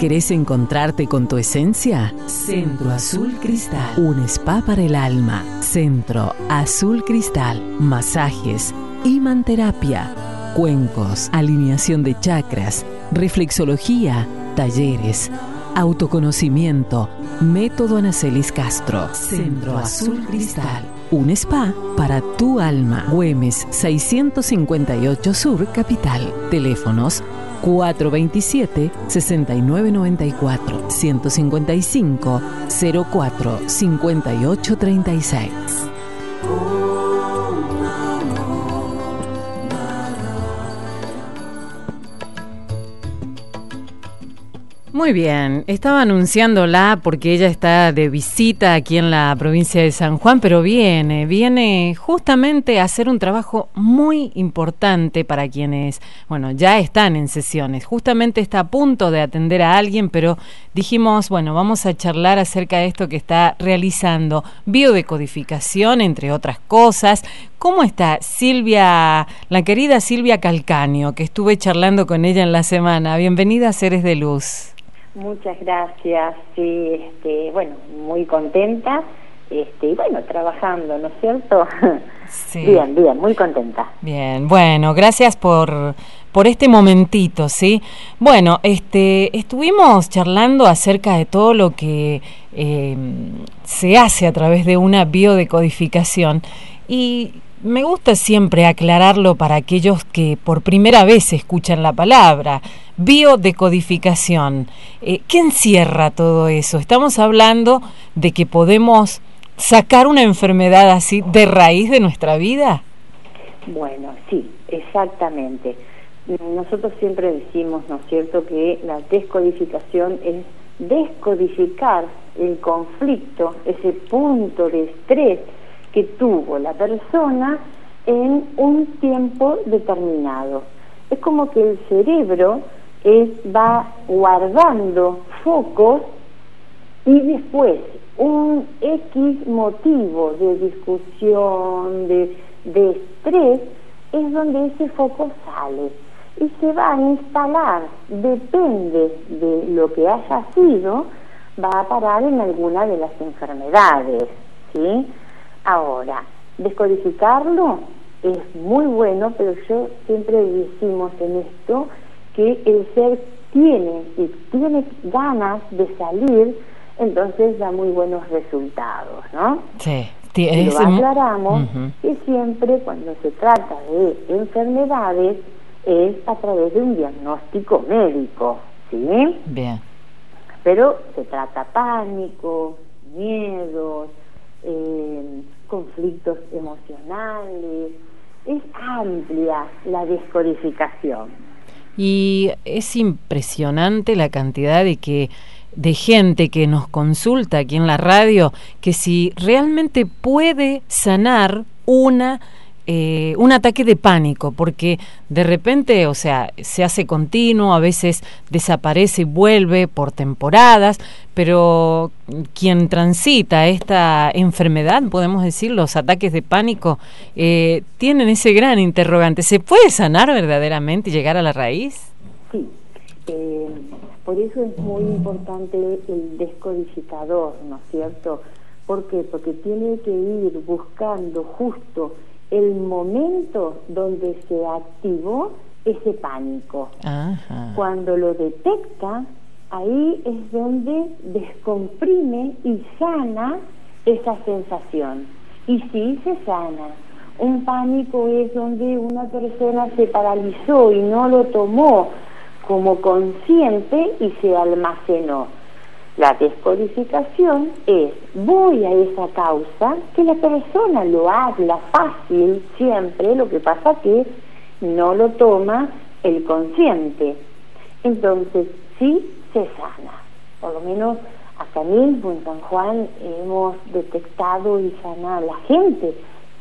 ¿Querés encontrarte con tu esencia? Centro Azul Cristal, un spa para el alma. Centro Azul Cristal, masajes, imanterapia, cuencos, alineación de chakras, reflexología, talleres, autoconocimiento, método Anacelis Castro. Centro Azul Cristal, un spa para tu alma. Güemes 658 Sur Capital. Teléfonos 427-6994, Muy bien, estaba anunciándola porque ella está de visita aquí en la provincia de San Juan, pero viene, viene justamente a hacer un trabajo muy importante para quienes, bueno, ya están en sesiones. Justamente está a punto de atender a alguien, pero dijimos, bueno, vamos a charlar acerca de esto que está realizando, biodecodificación, entre otras cosas. ¿Cómo está Silvia, la querida Silvia Calcaño, que estuve charlando con ella en la semana? Bienvenida a Seres de Luz. Muchas gracias, sí, este, bueno, muy contenta, este, y bueno, trabajando, ¿no es cierto? Sí. Bien, bien, muy contenta. Bien, bueno, gracias por, por este momentito, ¿sí? Bueno, este, estuvimos charlando acerca de todo lo que eh, se hace a través de una biodecodificación y me gusta siempre aclararlo para aquellos que por primera vez escuchan la palabra. Biodecodificación. Eh, ¿Qué encierra todo eso? Estamos hablando de que podemos sacar una enfermedad así de raíz de nuestra vida. Bueno, sí, exactamente. Nosotros siempre decimos, ¿no es cierto?, que la descodificación es descodificar el conflicto, ese punto de estrés que tuvo la persona en un tiempo determinado. Es como que el cerebro es, va guardando focos y después un X motivo de discusión, de, de estrés, es donde ese foco sale y se va a instalar, depende de lo que haya sido, va a parar en alguna de las enfermedades, ¿sí? Ahora, descodificarlo es muy bueno, pero yo siempre decimos en esto que el ser tiene y tiene ganas de salir, entonces da muy buenos resultados, ¿no? Sí. Y lo aclaramos que siempre cuando se trata de enfermedades es a través de un diagnóstico médico, ¿sí? Bien. Pero se trata pánico, miedos, conflictos emocionales. Es amplia la descodificación. Y es impresionante la cantidad de que de gente que nos consulta aquí en la radio que si realmente puede sanar una eh, un ataque de pánico, porque de repente, o sea, se hace continuo, a veces desaparece y vuelve por temporadas, pero quien transita esta enfermedad, podemos decir, los ataques de pánico, eh, tienen ese gran interrogante. ¿Se puede sanar verdaderamente y llegar a la raíz? Sí. Eh, por eso es muy importante el descodificador, ¿no es cierto? ¿Por qué? Porque tiene que ir buscando justo el momento donde se activó ese pánico. Cuando lo detecta, ahí es donde descomprime y sana esa sensación. Y sí se sana. Un pánico es donde una persona se paralizó y no lo tomó como consciente y se almacenó. La descodificación es, voy a esa causa, que la persona lo habla fácil siempre, lo que pasa que no lo toma el consciente. Entonces, sí se sana. Por lo menos acá mismo en San Juan hemos detectado y sanado. La gente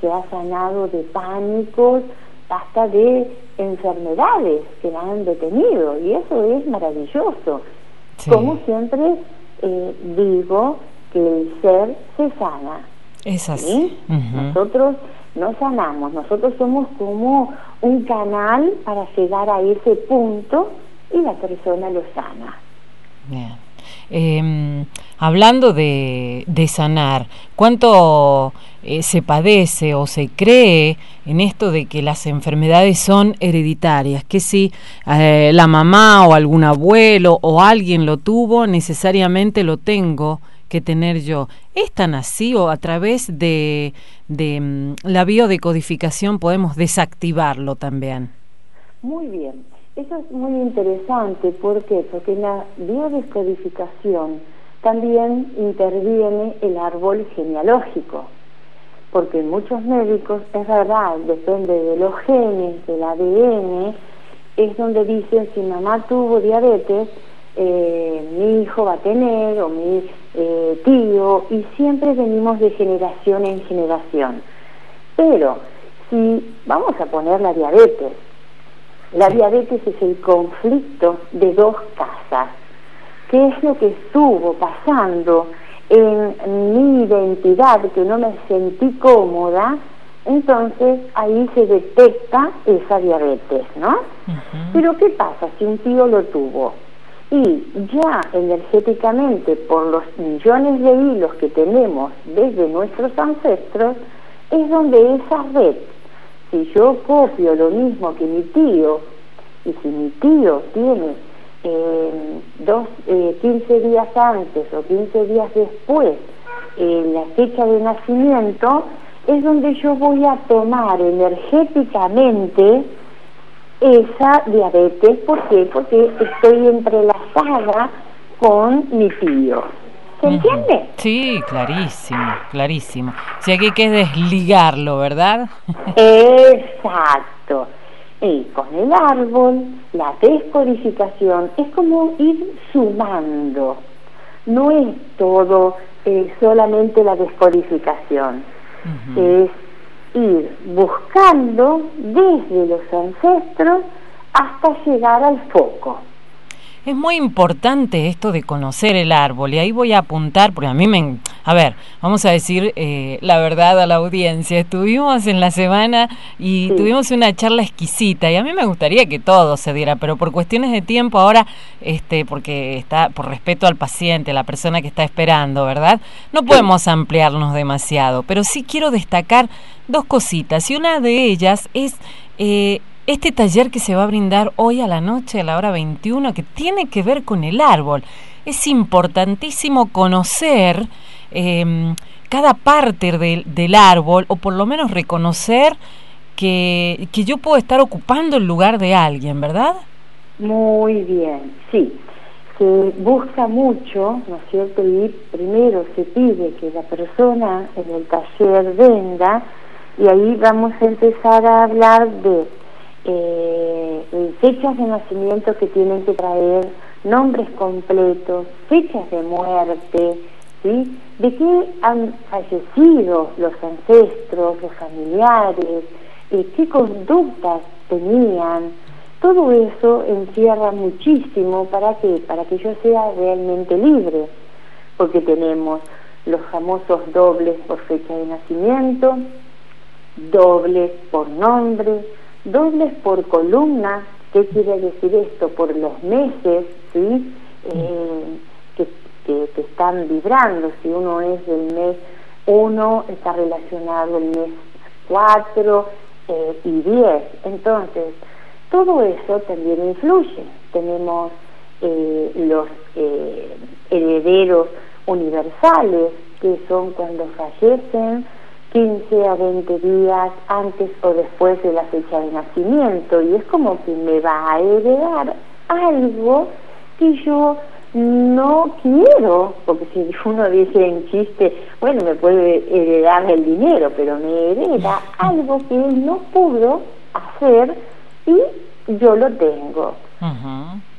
se ha sanado de pánicos hasta de enfermedades que la han detenido y eso es maravilloso. Como siempre eh, digo que el ser se sana. Es así. Nosotros no sanamos, nosotros somos como un canal para llegar a ese punto y la persona lo sana. Bien. Em, hablando de, sanar, ¿cuánto eh, se padece o se cree en esto de que las enfermedades son hereditarias? Que si eh, la mamá o algún abuelo o alguien lo tuvo, necesariamente lo tengo que tener yo. ¿Es tan así o a través de, de mm, la biodecodificación podemos desactivarlo también? Muy bien. Eso es muy interesante. ¿Por qué? Porque en la biodescodificación también interviene el árbol genealógico. Porque muchos médicos, es verdad, depende de los genes, del ADN, es donde dicen si mamá tuvo diabetes, eh, mi hijo va a tener o mi eh, tío, y siempre venimos de generación en generación. Pero si vamos a poner la diabetes, la diabetes es el conflicto de dos casas. ¿Qué es lo que estuvo pasando en mi identidad, que no me sentí cómoda? Entonces ahí se detecta esa diabetes, ¿no? Pero ¿qué pasa si un tío lo tuvo? Y ya energéticamente, por los millones de hilos que tenemos desde nuestros ancestros, es donde esa red si yo copio lo mismo que mi tío, y si mi tío tiene eh, dos, eh, 15 días antes o 15 días después eh, la fecha de nacimiento, es donde yo voy a tomar energéticamente esa diabetes. ¿Por qué? Porque estoy entrelazada con mi tío. ¿Se entiende? Sí, clarísimo, clarísimo. O sea que hay que desligarlo, ¿verdad? Exacto. Y con el árbol, la descodificación es como ir sumando. No es todo eh, solamente la descodificación. Es ir buscando desde los ancestros hasta llegar al foco. Es muy importante esto de conocer el árbol y ahí voy a apuntar, porque a mí me... A ver, vamos a decir eh, la verdad a la audiencia. Estuvimos en la semana y tuvimos una charla exquisita y a mí me gustaría que todo se diera, pero por cuestiones de tiempo ahora, este, porque está por respeto al paciente, la persona que está esperando, ¿verdad? No podemos ampliarnos demasiado, pero sí quiero destacar dos cositas y una de ellas es... Eh, este taller que se va a brindar hoy a la noche, a la hora 21, que tiene que ver con el árbol. Es importantísimo conocer em, cada parte del, árbol, o por lo menos reconocer que, que yo puedo estar ocupando el lugar de alguien, ¿verdad? Muy bien, sí. Se busca mucho, ¿no es cierto? Y primero se pide que la persona en el taller venga y ahí vamos a empezar a hablar de eh, fechas de nacimiento que tienen que traer, nombres completos, fechas de muerte, ¿sí? de qué han fallecido los ancestros, los familiares, eh, qué conductas tenían. Todo eso encierra muchísimo para que para que yo sea realmente libre, porque tenemos los famosos dobles por fecha de nacimiento, dobles por nombre, dobles por columna, ¿qué quiere decir esto? Por los meses, ¿sí? Eh, que, que, están vibrando, si uno es del mes 1, está relacionado el mes 4 eh, y 10. Entonces, todo eso también influye. Tenemos eh, los herederos universales, que son cuando fallecen, 15 a 20 días antes o después de la fecha de nacimiento y es como que me va a heredar algo que yo no quiero, porque si uno dice en chiste, bueno, me puede heredar el dinero, pero me hereda algo que él no pudo hacer y yo lo tengo.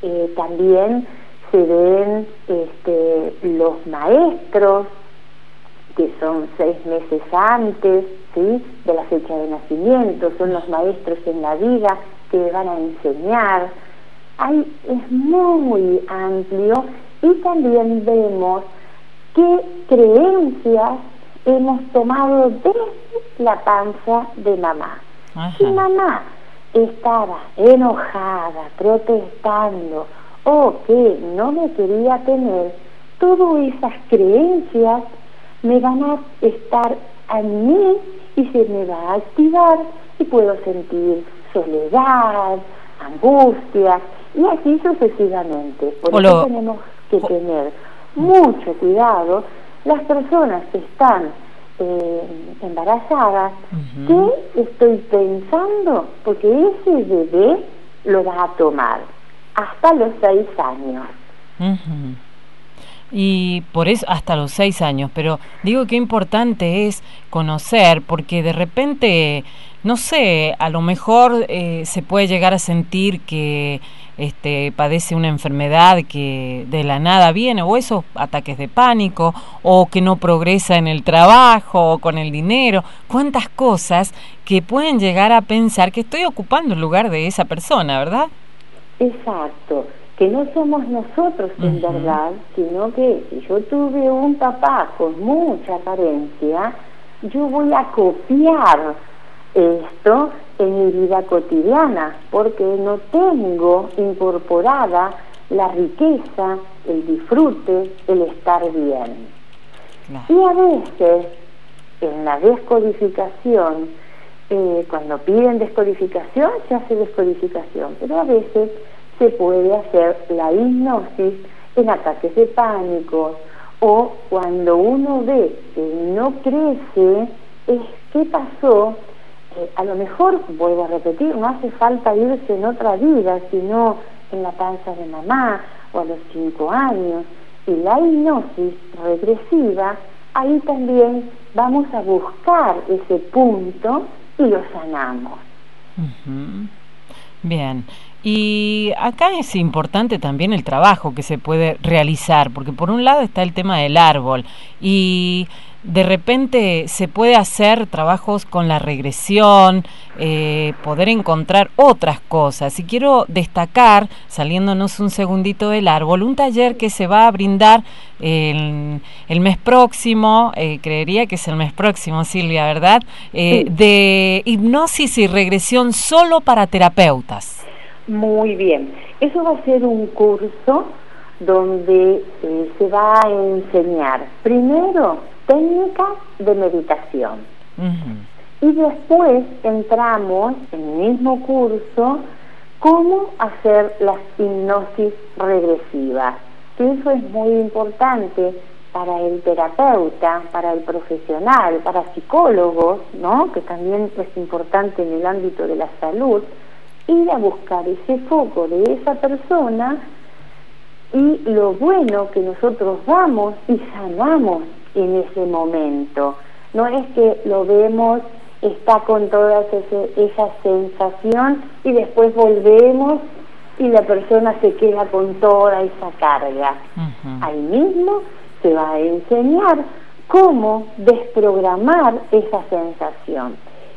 Eh, también se ven este, los maestros que son seis meses antes ¿sí? de la fecha de nacimiento, son los maestros en la vida que me van a enseñar. Ahí es muy amplio y también vemos qué creencias hemos tomado desde la panza de mamá. Si mamá estaba enojada, protestando o que no me quería tener, todas esas creencias me van a estar en mí y se me va a activar y puedo sentir soledad, angustia y así sucesivamente. Por eso tenemos que tener mucho cuidado las personas que están eh, embarazadas, ¿qué estoy pensando? Porque ese bebé lo va a tomar hasta los seis años. Y por eso hasta los seis años, pero digo que importante es conocer, porque de repente, no sé, a lo mejor eh, se puede llegar a sentir que este, padece una enfermedad que de la nada viene, o esos ataques de pánico, o que no progresa en el trabajo, o con el dinero, cuántas cosas que pueden llegar a pensar que estoy ocupando el lugar de esa persona, ¿verdad? Exacto, que no somos nosotros en verdad, sino que si yo tuve un papá con mucha carencia, yo voy a copiar esto en mi vida cotidiana, porque no tengo incorporada la riqueza, el disfrute, el estar bien. Y a veces, en la descodificación, eh, cuando piden descodificación, se hace descodificación, pero a veces se puede hacer la hipnosis en ataques de pánico o cuando uno ve que no crece, es qué pasó a lo mejor, vuelvo a repetir, no hace falta irse en otra vida, sino en la panza de mamá o a los cinco años. Y la hipnosis regresiva, ahí también vamos a buscar ese punto y lo sanamos. Bien. Y acá es importante también el trabajo que se puede realizar, porque por un lado está el tema del árbol y de repente se puede hacer trabajos con la regresión, eh, poder encontrar otras cosas. Y quiero destacar, saliéndonos un segundito del árbol, un taller que se va a brindar el, el mes próximo, eh, creería que es el mes próximo, Silvia, ¿verdad? Eh, de hipnosis y regresión solo para terapeutas. Muy bien. Eso va a ser un curso donde se va a enseñar primero técnicas de meditación. Y después entramos en el mismo curso cómo hacer las hipnosis regresivas, que eso es muy importante para el terapeuta, para el profesional, para psicólogos, ¿no? que también es importante en el ámbito de la salud, ir a buscar ese foco de esa persona y lo bueno que nosotros damos y sanamos en ese momento. No es que lo vemos, está con toda esa sensación y después volvemos y la persona se queda con toda esa carga. Ahí mismo se va a enseñar cómo desprogramar esa sensación.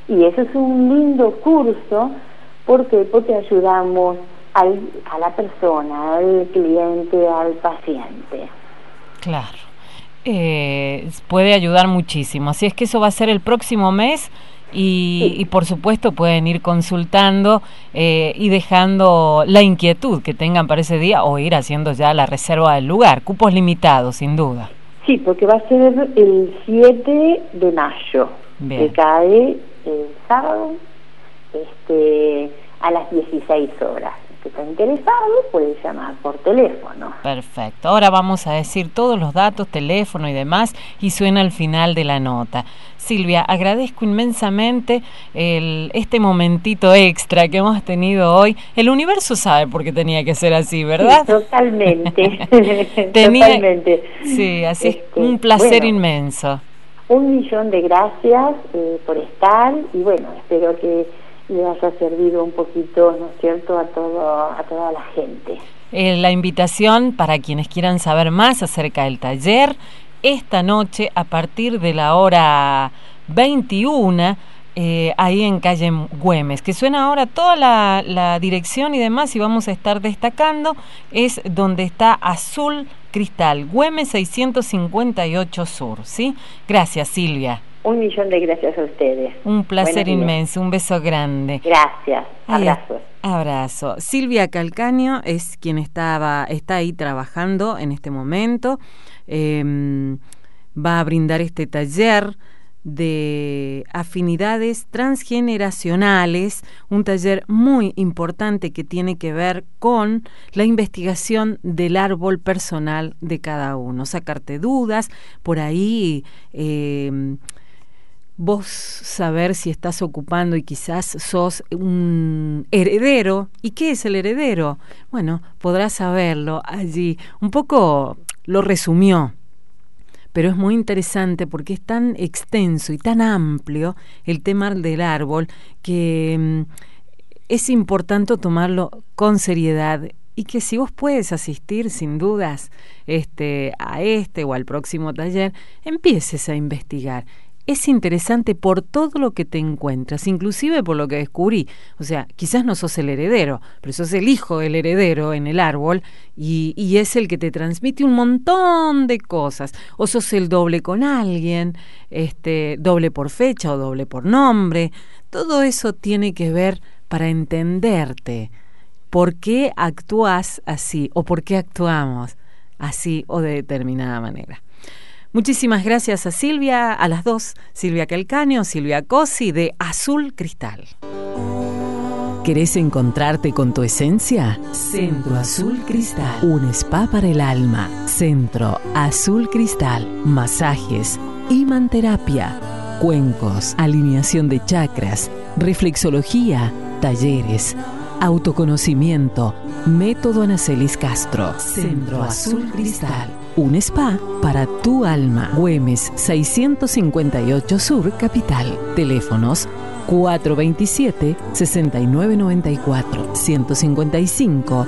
Y eso es un lindo curso porque porque ayudamos al, a la persona, al cliente, al paciente. Claro eh, puede ayudar muchísimo. Así es que eso va a ser el próximo mes y, por supuesto pueden ir consultando eh, y dejando la inquietud que tengan para ese día o ir haciendo ya la reserva del lugar. Cupos limitados, sin duda. Sí, porque va a ser el 7 de mayo, que cae el sábado este, a las 16 horas que está interesado puede llamar por teléfono. Perfecto. Ahora vamos a decir todos los datos, teléfono y demás, y suena al final de la nota. Silvia, agradezco inmensamente el, este momentito extra que hemos tenido hoy. El universo sabe por qué tenía que ser así, ¿verdad? totalmente. totalmente. Sí, así es este, un placer inmenso. Un millón de gracias eh, por estar y bueno, espero que le haya servido un poquito, ¿no es cierto?, a, todo, a toda la gente. Eh, la invitación para quienes quieran saber más acerca del taller, esta noche a partir de la hora 21, eh, ahí en calle Güemes, que suena ahora toda la, la dirección y demás, y vamos a estar destacando, es donde está Azul Cristal, Güemes 658 Sur, ¿sí? Gracias, Silvia. Un millón de gracias a ustedes. Un placer inmenso, un beso grande. Gracias, abrazo. Abrazo. Silvia Calcaño es quien estaba, está ahí trabajando en este momento. Em, va a brindar este taller de afinidades transgeneracionales, un taller muy importante que tiene que ver con la investigación del árbol personal de cada uno, sacarte dudas, por ahí em, vos saber si estás ocupando y quizás sos un heredero. ¿Y qué es el heredero? Bueno, podrás saberlo allí. Un poco lo resumió pero es muy interesante porque es tan extenso y tan amplio el tema del árbol que mm, es importante tomarlo con seriedad y que si vos puedes asistir sin dudas este a este o al próximo taller, empieces a investigar es interesante por todo lo que te encuentras, inclusive por lo que descubrí. O sea, quizás no sos el heredero, pero sos el hijo del heredero en el árbol y, y, es el que te transmite un montón de cosas. O sos el doble con alguien, este, doble por fecha o doble por nombre. Todo eso tiene que ver para entenderte por qué actúas así o por qué actuamos así o de determinada manera. Muchísimas gracias a Silvia, a las dos, Silvia Calcaño, Silvia Cosi de Azul Cristal. ¿Querés encontrarte con tu esencia? Centro Azul Cristal, un spa para el alma. Centro Azul Cristal, masajes, imanterapia, cuencos, alineación de chakras, reflexología, talleres, autoconocimiento, método Anacelis Castro. Centro Azul Cristal un spa para tu alma. Güemes 658 Sur Capital. Teléfonos 427-6994, 155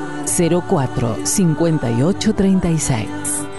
04 5836.